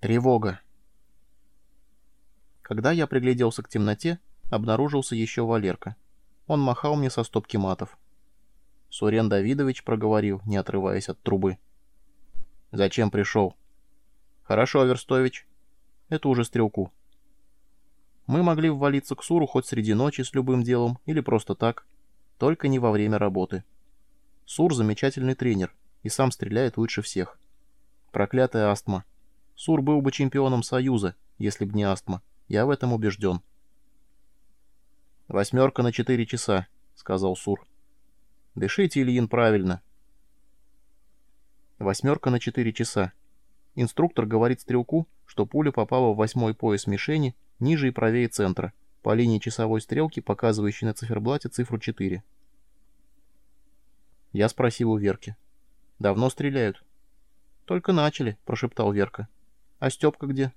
Тревога. Когда я пригляделся к темноте, обнаружился еще Валерка. Он махал мне со стопки матов. Сурен Давидович проговорил, не отрываясь от трубы. «Зачем пришел?» «Хорошо, Верстович. Это уже стрелку». Мы могли ввалиться к Суру хоть среди ночи с любым делом или просто так, только не во время работы. Сур — замечательный тренер и сам стреляет лучше всех. Проклятая астма. Сур был бы чемпионом Союза, если б не астма. Я в этом убежден. «Восьмерка на четыре часа», — сказал Сур. «Дышите, Ильин, правильно». Восьмерка на четыре часа. Инструктор говорит стрелку, что пуля попала в восьмой пояс мишени ниже и правее центра, по линии часовой стрелки, показывающей на циферблате цифру 4. Я спросил у Верки. «Давно стреляют?» «Только начали», — прошептал Верка. «А Степка где?»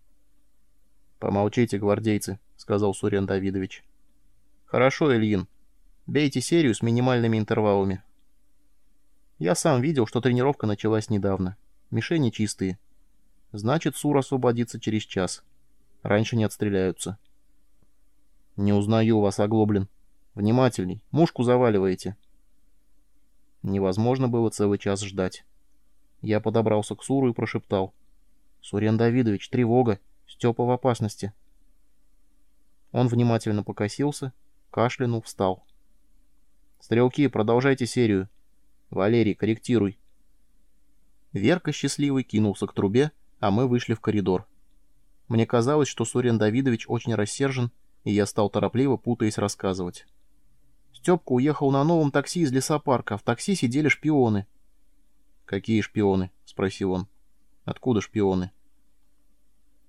«Помолчите, гвардейцы», — сказал Сурен Давидович. «Хорошо, Ильин. Бейте серию с минимальными интервалами». Я сам видел, что тренировка началась недавно. Мишени чистые. Значит, Сур освободится через час. Раньше не отстреляются. «Не узнаю вас, Оглоблин. Внимательней. Мушку заваливаете». Невозможно было целый час ждать. Я подобрался к Суру и прошептал. «Сурен Давидович, тревога! Степа в опасности!» Он внимательно покосился Кашлянул, встал. «Стрелки, продолжайте серию. Валерий, корректируй». Верка счастливый кинулся к трубе, а мы вышли в коридор. Мне казалось, что Сурен Давидович очень рассержен, и я стал торопливо, путаясь, рассказывать. Степка уехал на новом такси из лесопарка, а в такси сидели шпионы. «Какие шпионы?» — спросил он. «Откуда шпионы?»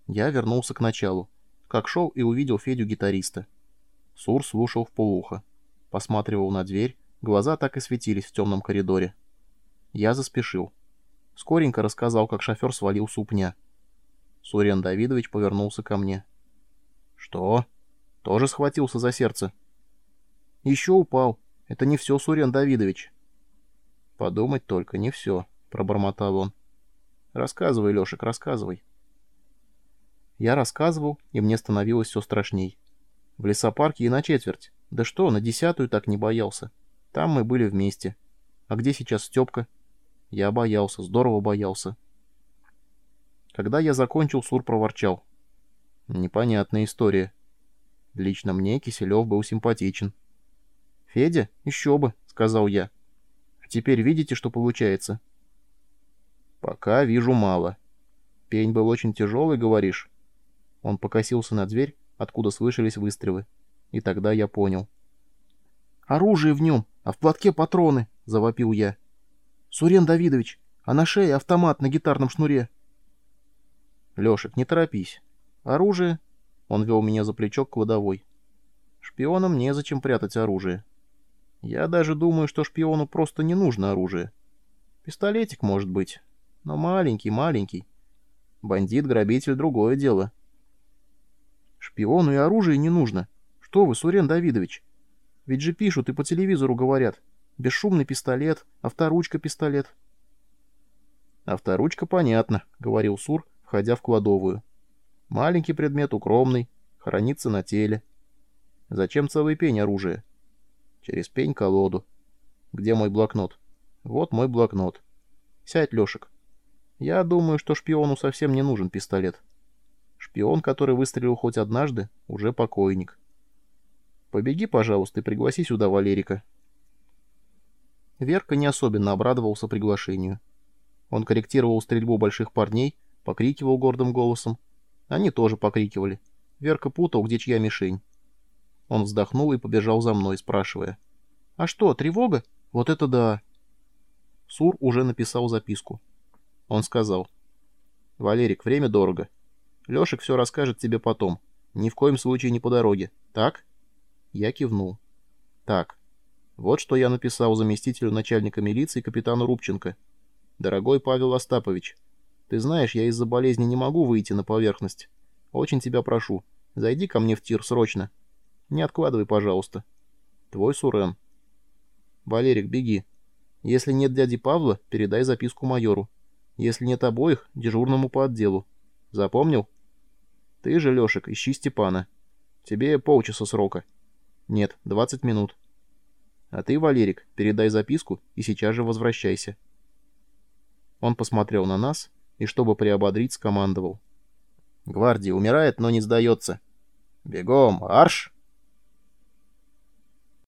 Я вернулся к началу, как шел и увидел Федю-гитариста. Сур слушал в полухо. Посматривал на дверь, глаза так и светились в темном коридоре. Я заспешил. Скоренько рассказал, как шофер свалил с упня. Сурен Давидович повернулся ко мне. «Что? Тоже схватился за сердце?» «Еще упал. Это не все, Сурен Давидович». «Подумать только, не все», — пробормотал он. «Рассказывай, Лешек, рассказывай». Я рассказывал, и мне становилось все страшней. В лесопарке и на четверть. Да что, на десятую так не боялся. Там мы были вместе. А где сейчас Степка? Я боялся, здорово боялся. Когда я закончил, Сур проворчал. Непонятная история. Лично мне Киселев был симпатичен. «Федя? Еще бы», — сказал я. «А теперь видите, что получается?» «Пока вижу мало. Пень был очень тяжелый, говоришь?» Он покосился на дверь, откуда слышались выстрелы. И тогда я понял. «Оружие в нем, а в платке патроны!» — завопил я. «Сурен Давидович, а на шее автомат на гитарном шнуре!» «Лешек, не торопись. Оружие...» Он вел меня за плечо к кладовой. «Шпионам незачем прятать оружие. Я даже думаю, что шпиону просто не нужно оружие. Пистолетик, может быть, но маленький-маленький. Бандит-грабитель — другое дело». Шпиону и оружие не нужно. Что вы, Сурен Давидович? Ведь же пишут и по телевизору говорят. Бесшумный пистолет, авторучка-пистолет. Авторучка понятно, говорил Сур, входя в кладовую. Маленький предмет, укромный, хранится на теле. Зачем целый пень оружия? Через пень колоду. Где мой блокнот? Вот мой блокнот. Сядь, Лешек. Я думаю, что шпиону совсем не нужен пистолет. Шпион, который выстрелил хоть однажды, уже покойник. Побеги, пожалуйста, и пригласи сюда Валерика. Верка не особенно обрадовался приглашению. Он корректировал стрельбу больших парней, покрикивал гордым голосом. Они тоже покрикивали. Верка путал, где чья мишень. Он вздохнул и побежал за мной, спрашивая. «А что, тревога? Вот это да!» Сур уже написал записку. Он сказал. «Валерик, время дорого. Лешек все расскажет тебе потом. Ни в коем случае не по дороге. Так?» Я кивнул. «Так. Вот что я написал заместителю начальника милиции капитану Рубченко. Дорогой Павел Остапович, ты знаешь, я из-за болезни не могу выйти на поверхность. Очень тебя прошу, зайди ко мне в тир срочно. Не откладывай, пожалуйста. Твой Сурен. Валерик, беги. Если нет дяди Павла, передай записку майору. Если нет обоих, дежурному по отделу. Запомнил? Ты же, Лешек, ищи Степана. Тебе полчаса срока. Нет, 20 минут. А ты, Валерик, передай записку и сейчас же возвращайся. Он посмотрел на нас и, чтобы приободрить, скомандовал. Гвардия умирает, но не сдается. Бегом, арш!